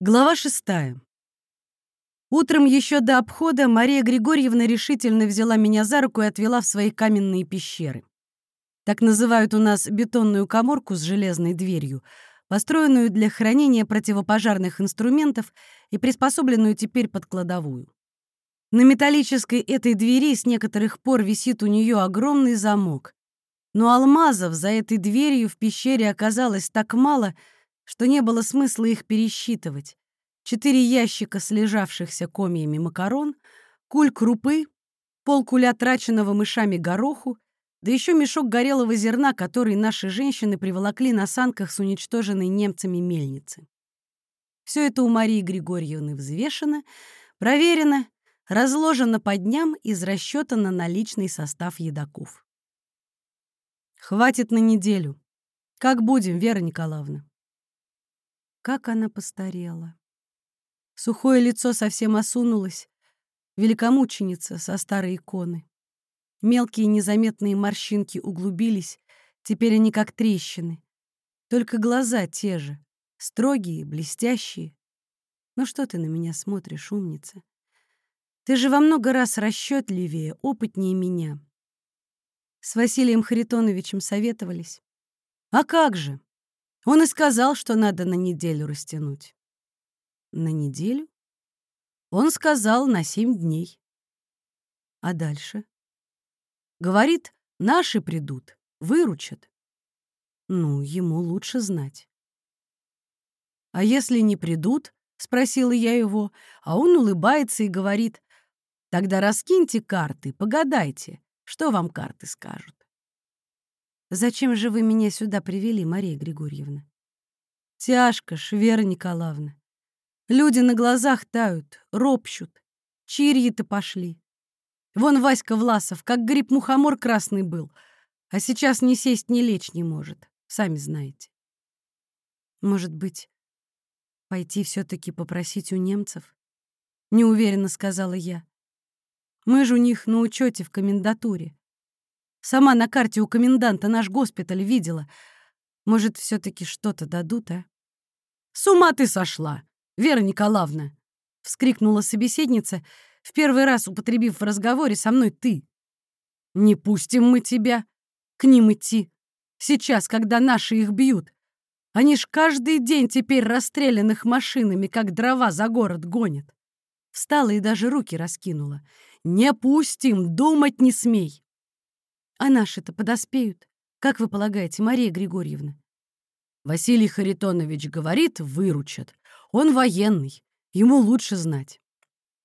Глава шестая. Утром еще до обхода Мария Григорьевна решительно взяла меня за руку и отвела в свои каменные пещеры. Так называют у нас бетонную каморку с железной дверью, построенную для хранения противопожарных инструментов и приспособленную теперь под кладовую. На металлической этой двери с некоторых пор висит у нее огромный замок. Но алмазов за этой дверью в пещере оказалось так мало — что не было смысла их пересчитывать. Четыре ящика слежавшихся комьями макарон, куль крупы, полкуля траченного мышами гороху, да еще мешок горелого зерна, который наши женщины приволокли на санках с уничтоженной немцами мельницы. Все это у Марии Григорьевны взвешено, проверено, разложено по дням из расчета на наличный состав едоков. Хватит на неделю. Как будем, Вера Николаевна? Как она постарела. Сухое лицо совсем осунулось, великомученица со старой иконы. Мелкие незаметные морщинки углубились, теперь они как трещины. Только глаза те же, строгие, блестящие. Ну что ты на меня смотришь, умница? Ты же во много раз расчетливее, опытнее меня. С Василием Харитоновичем советовались. А как же? Он и сказал, что надо на неделю растянуть. На неделю? Он сказал на семь дней. А дальше? Говорит, наши придут, выручат. Ну, ему лучше знать. А если не придут, спросила я его, а он улыбается и говорит, тогда раскиньте карты, погадайте, что вам карты скажут. Зачем же вы меня сюда привели, Мария Григорьевна? Тяжко ж, Вера Николаевна. Люди на глазах тают, ропщут. Чирьи-то пошли. Вон Васька Власов, как гриб-мухомор красный был, а сейчас ни сесть, ни лечь не может, сами знаете. Может быть, пойти все таки попросить у немцев? Неуверенно сказала я. Мы же у них на учете в комендатуре. Сама на карте у коменданта наш госпиталь видела. Может, все таки что-то дадут, а? С ума ты сошла, Вера Николаевна! вскрикнула собеседница, в первый раз употребив в разговоре со мной ты. Не пустим мы тебя к ним идти. Сейчас, когда наши их бьют. Они ж каждый день теперь расстрелянных машинами, как дрова за город гонят. Встала и даже руки раскинула. «Не пустим, думать не смей!» А наши-то подоспеют, как вы полагаете, Мария Григорьевна? Василий Харитонович говорит, выручат. Он военный, ему лучше знать.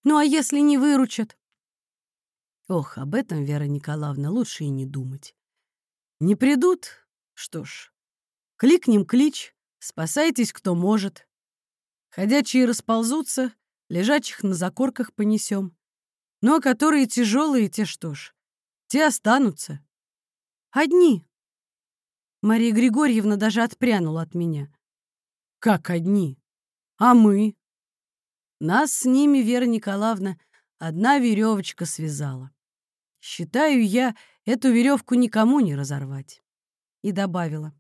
Ну а если не выручат? Ох, об этом, Вера Николаевна, лучше и не думать. Не придут? Что ж, кликнем клич, спасайтесь, кто может. Ходячие расползутся, лежачих на закорках понесем. Ну а которые тяжелые, те что ж, те останутся. Одни. Мария Григорьевна даже отпрянула от меня. Как одни? А мы? Нас с ними, Вера Николаевна, одна веревочка связала. Считаю я, эту веревку никому не разорвать. И добавила.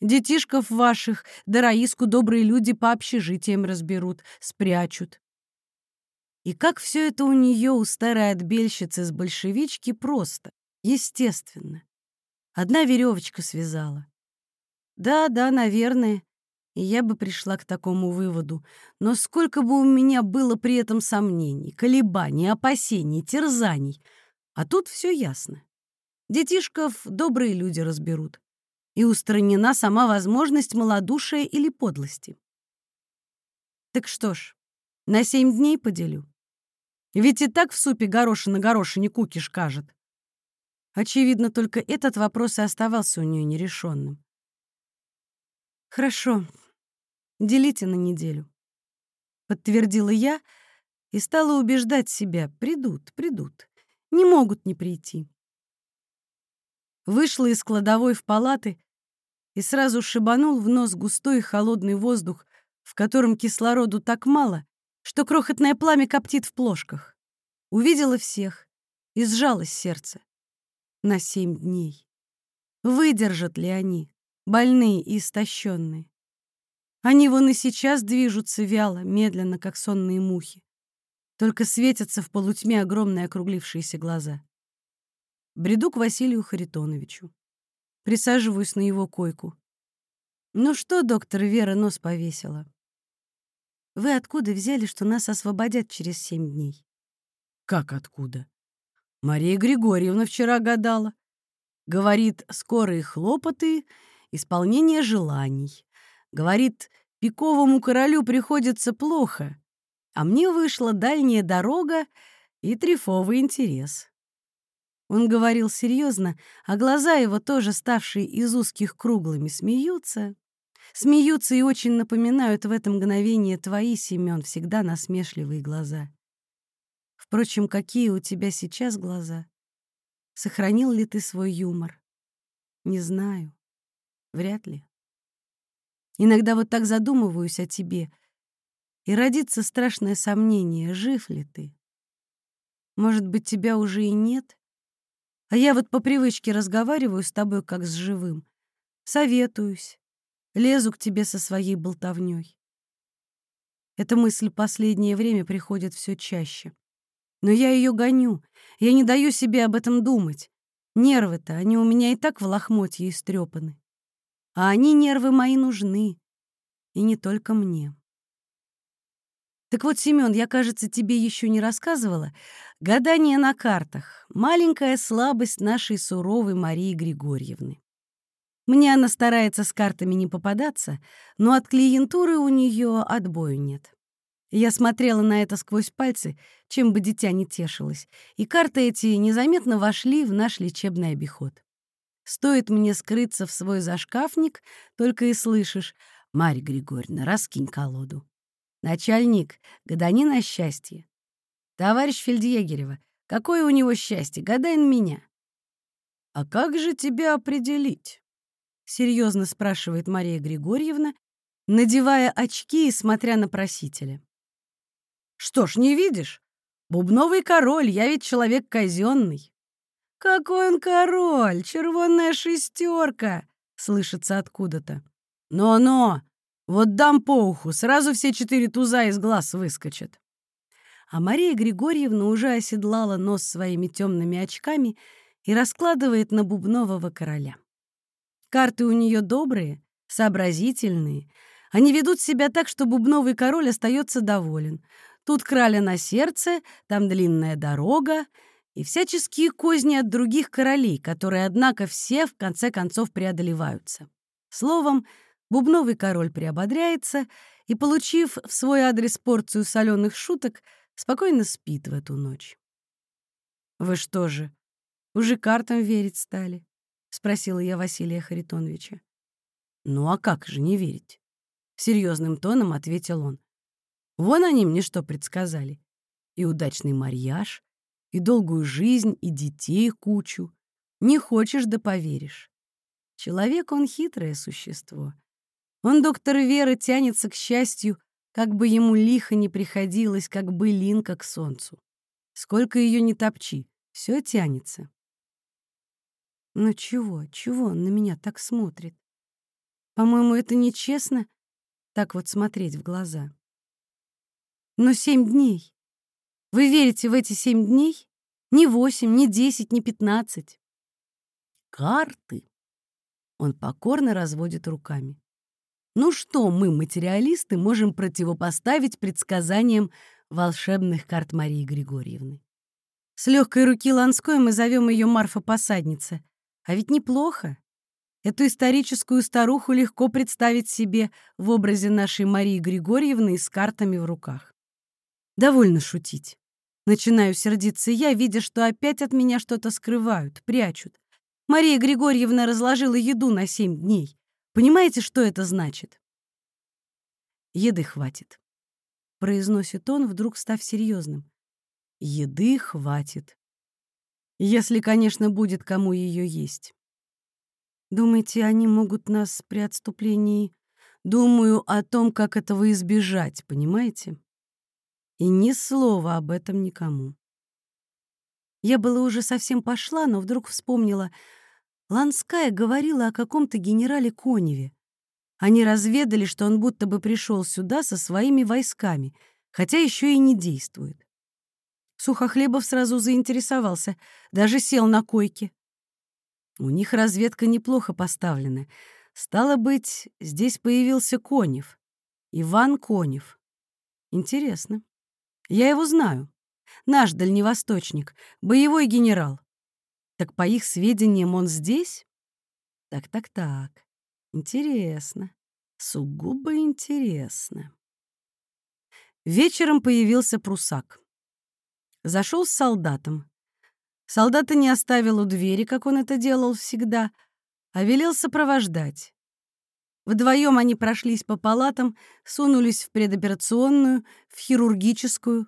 Детишков ваших, да Раиску добрые люди по общежитиям разберут, спрячут. И как все это у нее, у старой отбельщицы с большевички, просто, естественно. Одна веревочка связала. Да, да, наверное, и я бы пришла к такому выводу. Но сколько бы у меня было при этом сомнений, колебаний, опасений, терзаний. А тут все ясно. Детишков добрые люди разберут. И устранена сама возможность малодушия или подлости. Так что ж, на семь дней поделю. Ведь и так в супе горошина горошине кукиш кажет. Очевидно, только этот вопрос и оставался у нее нерешенным. «Хорошо, делите на неделю», — подтвердила я и стала убеждать себя. Придут, придут. Не могут не прийти. Вышла из кладовой в палаты и сразу шибанул в нос густой холодный воздух, в котором кислороду так мало, что крохотное пламя коптит в плошках. Увидела всех, и сжалось сердце. На семь дней. Выдержат ли они, больные и истощенные? Они вон и сейчас движутся вяло, медленно, как сонные мухи. Только светятся в полутьме огромные округлившиеся глаза. Бреду к Василию Харитоновичу. Присаживаюсь на его койку. «Ну что, доктор Вера нос повесила?» «Вы откуда взяли, что нас освободят через семь дней?» «Как откуда?» «Мария Григорьевна вчера гадала. Говорит, скорые хлопоты, исполнение желаний. Говорит, пиковому королю приходится плохо, а мне вышла дальняя дорога и трефовый интерес». Он говорил серьезно, а глаза его, тоже ставшие из узких круглыми, смеются. Смеются и очень напоминают в это мгновение твои, Семен, всегда насмешливые глаза. Впрочем, какие у тебя сейчас глаза? Сохранил ли ты свой юмор? Не знаю. Вряд ли. Иногда вот так задумываюсь о тебе, и родится страшное сомнение, жив ли ты. Может быть, тебя уже и нет? А я вот по привычке разговариваю с тобой как с живым. Советуюсь. Лезу к тебе со своей болтовней. Эта мысль последнее время приходит все чаще. Но я ее гоню. Я не даю себе об этом думать. Нервы-то, они у меня и так в лохмотье истрепаны. А они, нервы мои, нужны. И не только мне. Так вот, Семен, я, кажется, тебе еще не рассказывала. Гадание на картах — маленькая слабость нашей суровой Марии Григорьевны. Мне она старается с картами не попадаться, но от клиентуры у нее отбою нет. Я смотрела на это сквозь пальцы, чем бы дитя не тешилось, и карты эти незаметно вошли в наш лечебный обиход. Стоит мне скрыться в свой зашкафник, только и слышишь «Марья Григорьевна, раскинь колоду». Начальник, гадани на счастье. Товарищ Фельдъегерева, какое у него счастье, гадай на меня. А как же тебя определить? Серьезно спрашивает Мария Григорьевна, надевая очки и смотря на просителя. Что ж, не видишь? Бубновый король, я ведь человек казенный. Какой он король, червонная шестерка, слышится откуда-то. Но-но, вот дам по уху, сразу все четыре туза из глаз выскочат. А Мария Григорьевна уже оседлала нос своими темными очками и раскладывает на бубнового короля. Карты у нее добрые, сообразительные. Они ведут себя так, что бубновый король остается доволен. Тут краля на сердце, там длинная дорога и всяческие козни от других королей, которые, однако, все в конце концов преодолеваются. Словом, Бубновый король приободряется и, получив в свой адрес порцию соленых шуток, спокойно спит в эту ночь. «Вы что же, уже картам верить стали?» — спросила я Василия Харитоновича. «Ну а как же не верить?» — серьезным тоном ответил он. «Вон они мне что предсказали. И удачный марьяж, и долгую жизнь, и детей кучу. Не хочешь, да поверишь. Человек он хитрое существо. Он, доктор Вера, тянется к счастью, как бы ему лихо не приходилось, как бы линка к солнцу. Сколько ее не топчи, все тянется. Ну чего, чего он на меня так смотрит? По-моему, это нечестно так вот смотреть в глаза. Но семь дней. Вы верите в эти семь дней? Не восемь, не десять, не пятнадцать. Карты. Он покорно разводит руками. Ну что мы, материалисты, можем противопоставить предсказаниям волшебных карт Марии Григорьевны? С легкой руки Ланской мы зовем ее Марфа-посадница. А ведь неплохо. Эту историческую старуху легко представить себе в образе нашей Марии Григорьевны с картами в руках. Довольно шутить. Начинаю сердиться я, видя, что опять от меня что-то скрывают, прячут. Мария Григорьевна разложила еду на семь дней. Понимаете, что это значит? Еды хватит, произносит он, вдруг став серьезным. Еды хватит. Если, конечно, будет кому ее есть. Думаете, они могут нас при отступлении... Думаю о том, как этого избежать, понимаете? И ни слова об этом никому. Я была уже совсем пошла, но вдруг вспомнила, Ланская говорила о каком-то генерале Коневе. Они разведали, что он будто бы пришел сюда со своими войсками, хотя еще и не действует. Сухохлебов сразу заинтересовался, даже сел на койке. У них разведка неплохо поставлена. Стало быть, здесь появился Конев. Иван Конев. Интересно. Я его знаю. Наш дальневосточник, боевой генерал. Так по их сведениям он здесь? Так-так-так. Интересно. Сугубо интересно. Вечером появился прусак. Зашел с солдатом. Солдата не оставил у двери, как он это делал всегда, а велел сопровождать. Вдвоем они прошлись по палатам, сунулись в предоперационную, в хирургическую.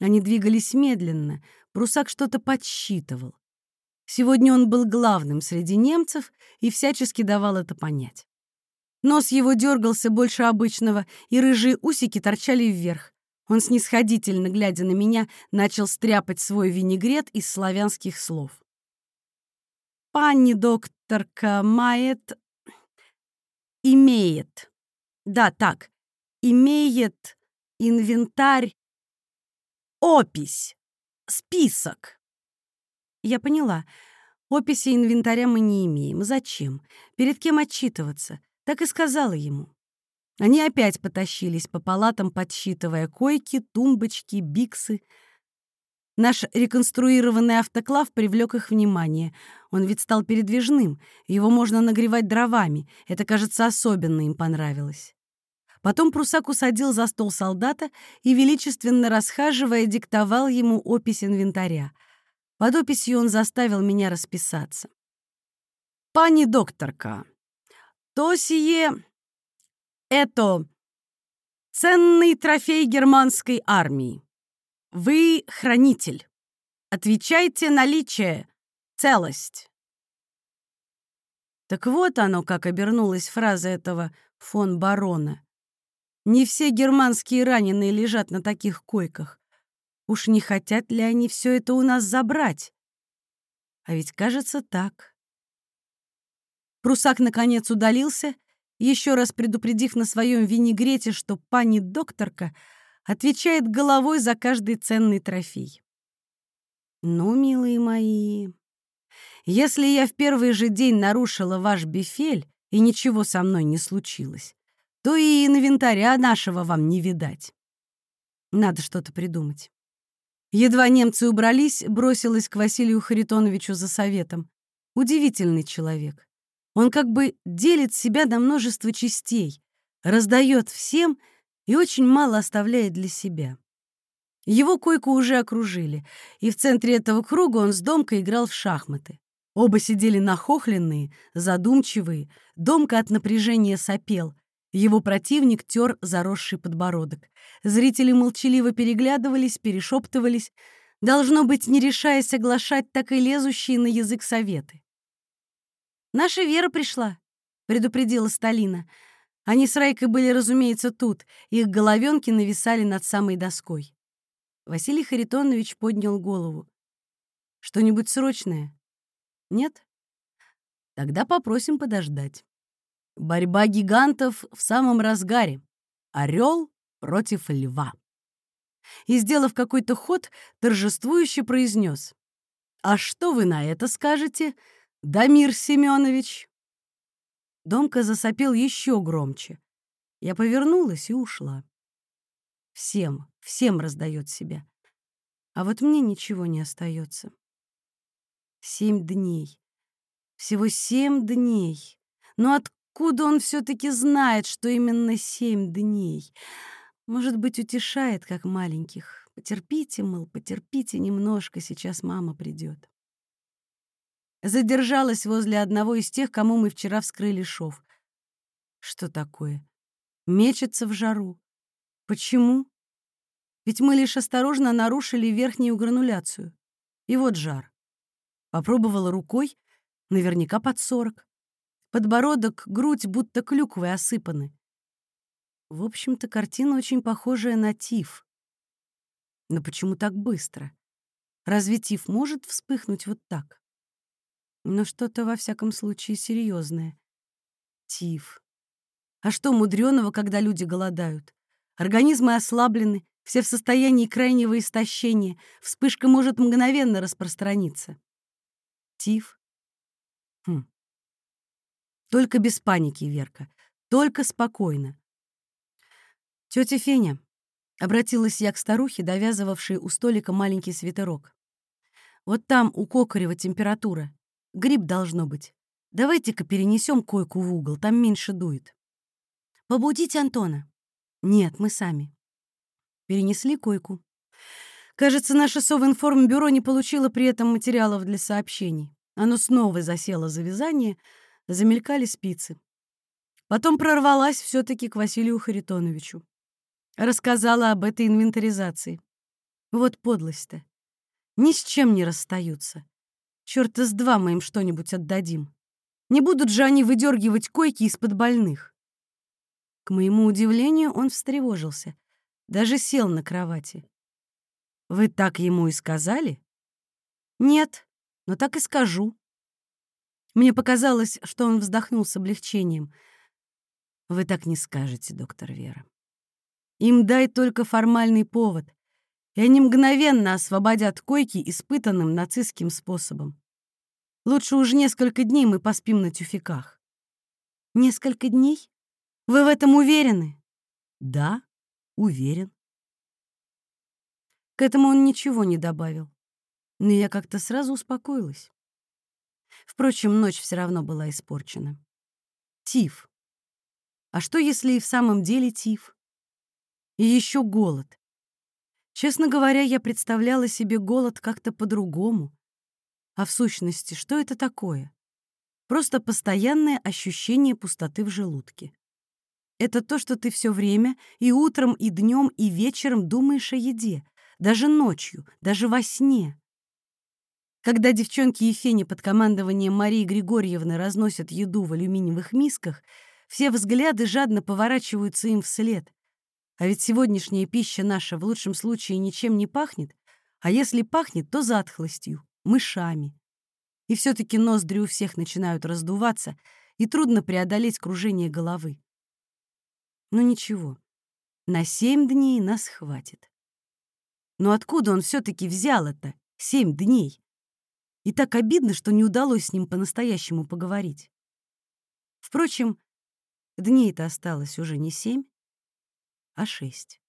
Они двигались медленно, прусак что-то подсчитывал. Сегодня он был главным среди немцев и всячески давал это понять. Нос его дергался больше обычного, и рыжие усики торчали вверх. Он снисходительно, глядя на меня, начал стряпать свой винегрет из славянских слов. «Пани докторка мает... имеет. Да, так. Имеет инвентарь... опись. Список». Я поняла. Описи инвентаря мы не имеем. Зачем? Перед кем отчитываться? Так и сказала ему. Они опять потащились по палатам, подсчитывая койки, тумбочки, биксы. Наш реконструированный автоклав привлек их внимание. Он ведь стал передвижным, его можно нагревать дровами. Это, кажется, особенно им понравилось. Потом прусак усадил за стол солдата и, величественно расхаживая, диктовал ему опись инвентаря — под описью он заставил меня расписаться. «Пани докторка, то сие... это... ценный трофей германской армии. Вы хранитель. Отвечайте наличие, целость». Так вот оно, как обернулась фраза этого фон барона. Не все германские раненые лежат на таких койках. Уж не хотят ли они все это у нас забрать? А ведь кажется так. Прусак, наконец, удалился, еще раз предупредив на своем винегрете, что пани докторка отвечает головой за каждый ценный трофей. Ну, милые мои, если я в первый же день нарушила ваш бифель, и ничего со мной не случилось, то и инвентаря нашего вам не видать. Надо что-то придумать. Едва немцы убрались, бросилась к Василию Харитоновичу за советом. Удивительный человек. Он как бы делит себя на множество частей, раздает всем и очень мало оставляет для себя. Его койку уже окружили, и в центре этого круга он с Домкой играл в шахматы. Оба сидели нахохленные, задумчивые, Домка от напряжения сопел, его противник тер заросший подбородок. Зрители молчаливо переглядывались, перешептывались, должно быть, не решая соглашать так и лезущие на язык советы. «Наша Вера пришла», — предупредила Сталина. Они с Райкой были, разумеется, тут, их головенки нависали над самой доской. Василий Харитонович поднял голову. «Что-нибудь срочное?» «Нет?» «Тогда попросим подождать». Борьба гигантов в самом разгаре. Орел против льва. И, сделав какой-то ход, торжествующе произнес. «А что вы на это скажете, Дамир Семенович?» Домка засопел еще громче. Я повернулась и ушла. Всем, всем раздает себя. А вот мне ничего не остается. Семь дней. Всего семь дней. Но от Откуда он все-таки знает, что именно семь дней? Может быть, утешает, как маленьких. Потерпите, мол, потерпите немножко, сейчас мама придет. Задержалась возле одного из тех, кому мы вчера вскрыли шов. Что такое? Мечется в жару. Почему? Ведь мы лишь осторожно нарушили верхнюю грануляцию. И вот жар. Попробовала рукой, наверняка под сорок. Подбородок, грудь будто клюквой осыпаны. В общем-то, картина очень похожая на тиф. Но почему так быстро? Разве тиф может вспыхнуть вот так? Но что-то, во всяком случае, серьезное. Тиф. А что мудреного, когда люди голодают? Организмы ослаблены, все в состоянии крайнего истощения. Вспышка может мгновенно распространиться. Тиф. Хм. Только без паники, Верка. Только спокойно. Тетя Феня, обратилась я к старухе, довязывавшей у столика маленький свитерок. Вот там у Кокарева температура. Гриб должно быть. Давайте-ка перенесем койку в угол, там меньше дует. Побудите Антона. Нет, мы сами. Перенесли койку. Кажется, наше Совинформбюро не получило при этом материалов для сообщений. Оно снова засело за вязание, замелькали спицы. Потом прорвалась все таки к Василию Харитоновичу. Рассказала об этой инвентаризации. Вот подлость-то. Ни с чем не расстаются. Чёрта с два мы им что-нибудь отдадим. Не будут же они выдергивать койки из-под больных. К моему удивлению, он встревожился. Даже сел на кровати. «Вы так ему и сказали?» «Нет, но так и скажу». Мне показалось, что он вздохнул с облегчением. «Вы так не скажете, доктор Вера. Им дай только формальный повод, и они мгновенно освободят койки испытанным нацистским способом. Лучше уж несколько дней мы поспим на тюфяках». «Несколько дней? Вы в этом уверены?» «Да, Уверен. К этому он ничего не добавил. Но я как-то сразу успокоилась. Впрочем, ночь все равно была испорчена. Тиф. А что, если и в самом деле тиф? И еще голод. Честно говоря, я представляла себе голод как-то по-другому. А в сущности, что это такое? Просто постоянное ощущение пустоты в желудке. Это то, что ты все время и утром, и днем, и вечером думаешь о еде, даже ночью, даже во сне. Когда девчонки Ефени под командованием Марии Григорьевны разносят еду в алюминиевых мисках, все взгляды жадно поворачиваются им вслед. А ведь сегодняшняя пища наша в лучшем случае ничем не пахнет, а если пахнет, то затхлостью, мышами. И все таки ноздри у всех начинают раздуваться, и трудно преодолеть кружение головы. Ну ничего, на семь дней нас хватит. Но откуда он все-таки взял это? Семь дней. И так обидно, что не удалось с ним по-настоящему поговорить. Впрочем, дней-то осталось уже не семь, а шесть.